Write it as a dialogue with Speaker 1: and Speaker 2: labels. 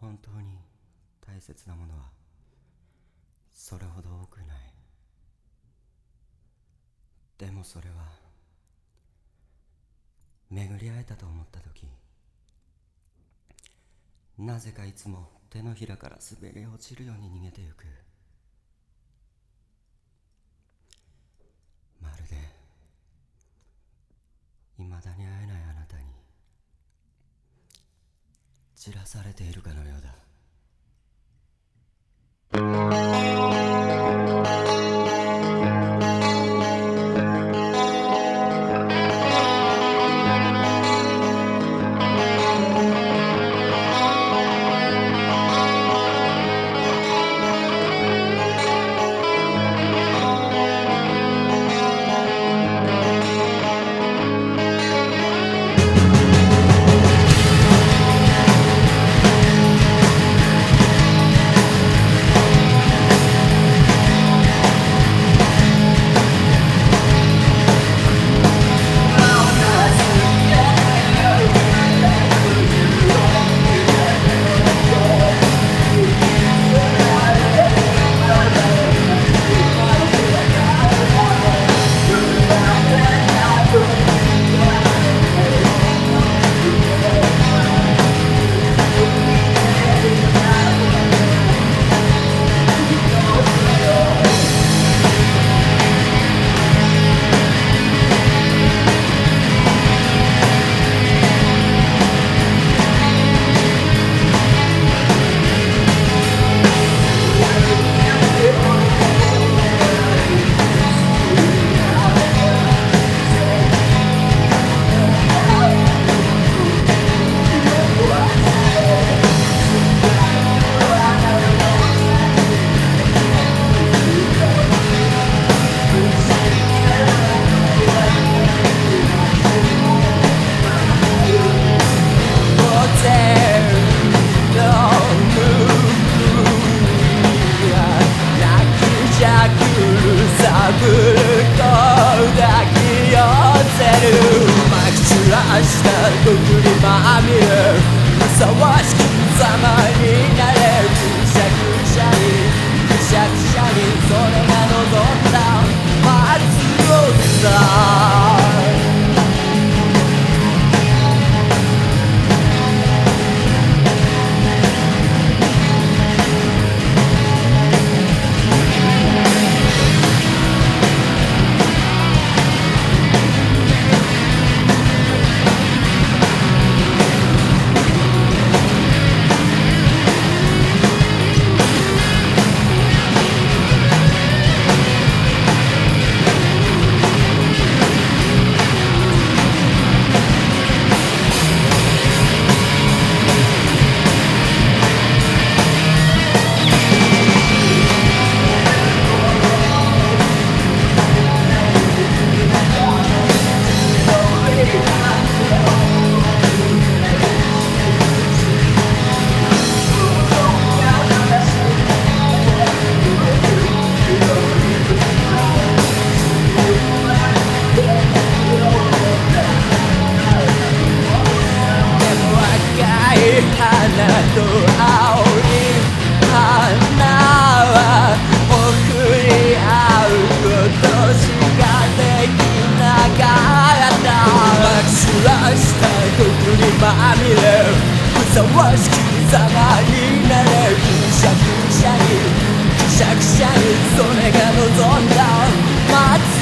Speaker 1: 本当に大切なものはそれほど多くない。でもそれは巡り会えたと思った時なぜかいつも手のひらから滑り落ちるように逃げてゆく。まるでいまだに会えないあなたに散らされているかのようだ。き散らした毒にまみれふさふさわしき様になれくしゃくしゃにくしゃくしゃにそれが望んだ。松